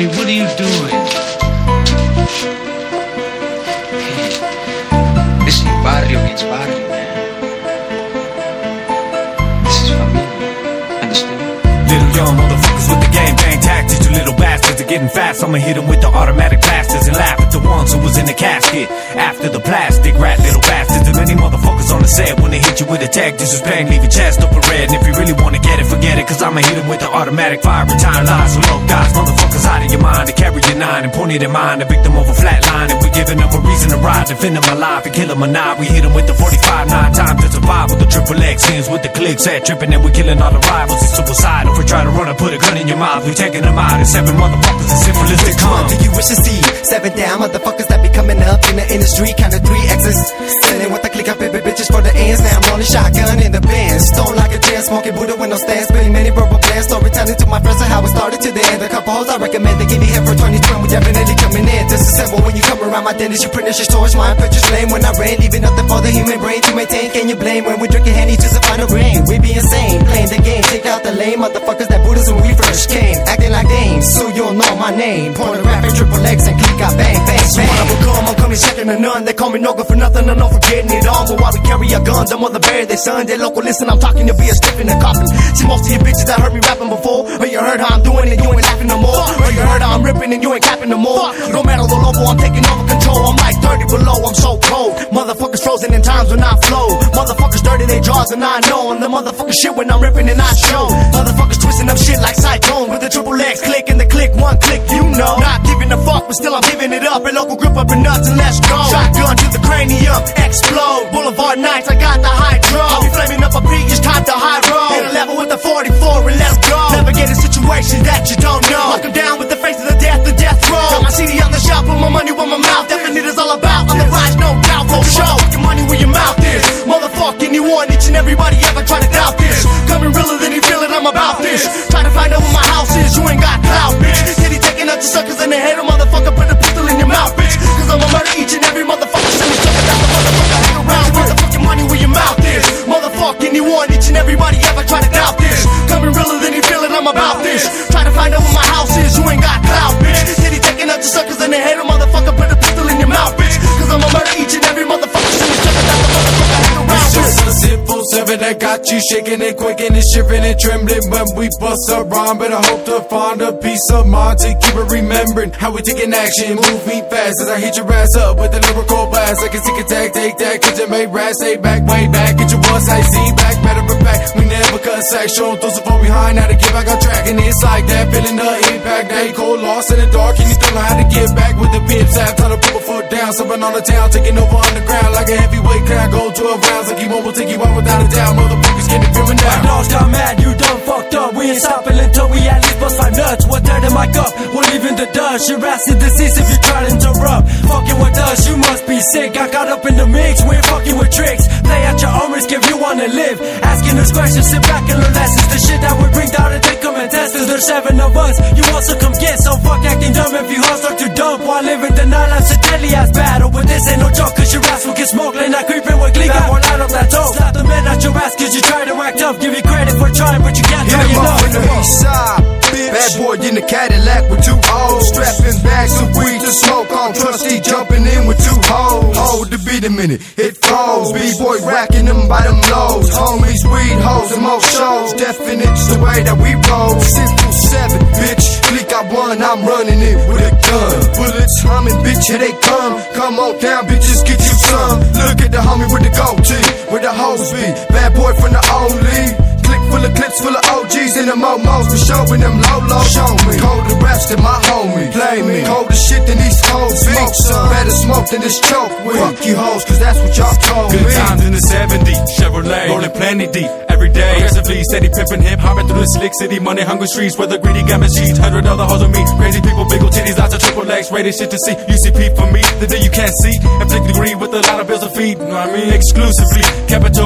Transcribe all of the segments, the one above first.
Hey, what are you doing? Hey, this is barrio against barrio, man. This is familia. Understand? Little young motherfuckers with the game bang tactics. You little bastards are getting fast. I'ma hit them with the automatic blasters and laugh at the ones who was in the casket. After the plastic, rat little bastards. And many motherfuckers on the set when they hit you with a tag. Disrespect, leave your chest open red. And if you really wanna get it, forget it. Cause I'ma hit them with the automatic fire. Retire lies so low guys. Motherfuckers out of your mind. To carry your nine and point it in mine. The victim of a flat line. And we giving them a reason to ride. Defend them alive and kill them or not. We hit them with the 45 nine times to survive. With the triple X ends with the clicks at tripping. And we killing all the rivals. It's suicidal. If we try to run and put a gun in your mouth, we taking them out. And seven motherfuckers as simple as they come. do you wish to see? Seven down, motherfuckers that be coming up in the industry, kinda three X's. Sitting with a click of baby bitches for the ends. Now I'm rolling shotgun in the band. Stone like a jam, smoking Buddha with no stand. Spinning many verbal plans. Storytelling to my friends of how it started to the end. A couple hoes I recommend they give me hit for 2020. We definitely coming in. Disassemble when you come around my dentist. You pernicious torch. My pictures flame when I rain. Leaving nothing for the human brain to maintain. Can you blame when we drinking just to find a rain? We be insane. Playing the game. Take out the lame motherfuckers that Buddhas when we first came. Acting like dames. So you'll know my name. Pornographic triple X and click out bang become, second to none. They call me no good for nothing, I'm not forgetting it all. But while we carry our guns, them mother bear, they son. They local listen, I'm talking to be a stiff in the coffin. See, most of you bitches that heard me rapping before, or you heard how I'm doing it, you ain't laughing no more. Or you heard how I'm ripping and you ain't capping no more. No matter the level, I'm taking over control. I'm like 30 below, I'm so cold. Motherfuckers frozen in times when I flow. Motherfuckers dirty they jaws and I know. And the motherfucker shit when I'm ripping and I show. Motherfuckers twisting up shit like cyclone with the triple X click and the click, one click, you know. Not a fuck, but still I'm giving it up. And local grip up and nuts and let's go. Shotgun to the cranium, explode. Boulevard nights, I got the hydro. I'll be flaming up a beat, it's time to high roll. Hit a level with the 44 and let's go. Navigating situations that you don't know. Lock 'em down with the face of the death, the death row. Got my CD on the shelf, put my money where my mouth. Definitely is all about on the rise, no doubt. For show, your money where your mouth is. Motherfucking, you want each and everybody ever try to doubt this. Coming realer than you feel it, I'm about this. Try to find out where my house is, you ain't got clout, bitch. Taking suckers in the head, a motherfucker, seven that got you shaking and quaking and shivering and trembling when we bust a rhyme. But I hope to find a peace of mind to keep it remembering how we taking action. Move me fast as I hit your ass up with a lyrical blast. Like a tick attack, take that, cause you made rats. Stay back, way back, get your one side, see back. Matter of fact, we never cut section. Throw some from behind, now to get back on track. And it's like that, feeling the impact. They cold, lost in the dark, and you don't know how to get back with the pips. Time to put my foot down, something on the town, taking over underground like a heavyweight crowd. Go 12 rounds, like you won't will take you out without a doubt. Motherfuckers get it feeling My dogs got mad, you done fucked up. We ain't stopping until we at least bust five nuts. We're third in my cup, we're leaving the dust. Your ass is deceased if you try to interrupt. Fucking with us, you must be sick. I got up in the mix, we ain't fucking with tricks. Play at your own risk if you wanna live. Asking us questions, sit back and learn lessons. The shit that we and test us. There's seven of us, you also come get. So fuck acting dumb if you hustle to dump. While living the nine lives, a deadly ass battle. But this ain't no joke, cause your ass will get smoked. Like not creeping with glee. Got more line up that dope. Slap the man out your ass cause you try to act up. Give you credit for trying, but you can't Hit try him up from the east side, bitch. Bad boy in the Cadillac with two O's. Strapping bags of weed to smoke on. Trusty jumping in with two hoes. Hold the beat a minute, it froze. B-boy racking them by them lows. Homies, weed hoes and more shows. Definites the way that we roll. Simple seven, bitch. Click I won, I'm running it with a gun. Bullets humming, bitch, here they come. Come on down, bitches, get you some. Look at the homie with the goatee, with the hose be. Bad boy from the old league. Full of clips full of OGs and the momos for showing them low low. Show me. Cold the rest of my homie. Play me. Colder shit than these hoes. Smoke some. Better smoke than this choke. Fuck you hoes, cause that's what y'all told Good me. times in the 70s, Chevrolet, rolling plenty deep. Every day, aggressively, steady pimping hip, hopping through the slick city, money hungry streets where the greedy got sheets. Hundred dollar hoes on me, crazy people, big old titties, lots of triple X, rated shit to see. UCP for me, the day you can't see. Inflicted green with a lot of bills to feed, you know what I mean? Exclusively, capital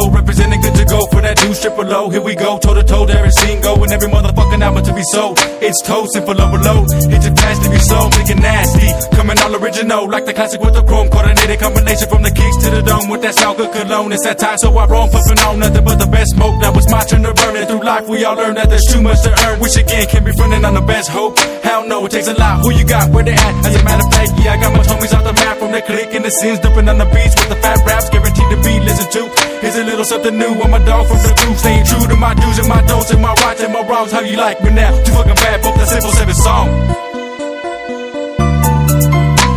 triple low. Here we go, toe to toe, scene go, and every motherfucking album to be sold. It's toasting for overload, hit your fast to be slow, making nasty. Coming all original, like the classic with the chrome coordinated combination from the kicks to the dome with that good cologne. It's that time, so I roam, puffing on nothing but the best smoke. Now it's my turn to burn it through life. We all learn that there's too much to earn, which again can be fronting on the best hope. Hell no, it takes a lot, who you got, where they at? As a matter of fact, yeah, I got my homies off the map from the click and the sins, dumping on the beats with the fat raps, guaranteed to be listened to. Here's a little something new, I'm a dog from the group, staying true to my dues and my don'ts and my rights and my wrongs. How you like me now? Too fucking bad, both the simple seven song.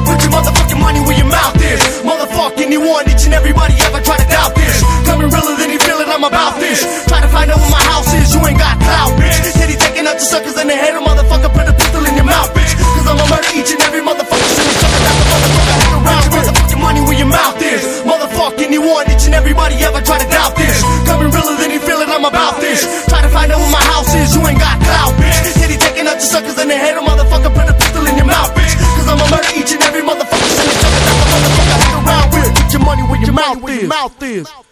Put your motherfucking money where your mouth is. Motherfuck anyone, each and everybody ever try to doubt this. Coming realer than you feel it, I'm about this. Try to find out where my house is, you ain't got clout, bitch. Titty taking out your suckers in the head, a motherfucker put a pistol in your mouth, bitch. Cause I'ma murder each and every motherfucker. You sucker down the motherfucker. Put your motherfucking money where your mouth is. Motherfuck anyone, everybody ever try to doubt this. Coming realer than you feel it, I'm about this. Try to find out where my house is, you ain't got clout, bitch. Titty taking out your suckers in the head, a motherfucker put a pistol in your mouth, bitch. Cause I'ma murder each and every motherfucker. So you sucker down the motherfucker, hang around with. Put your money where your mouth is.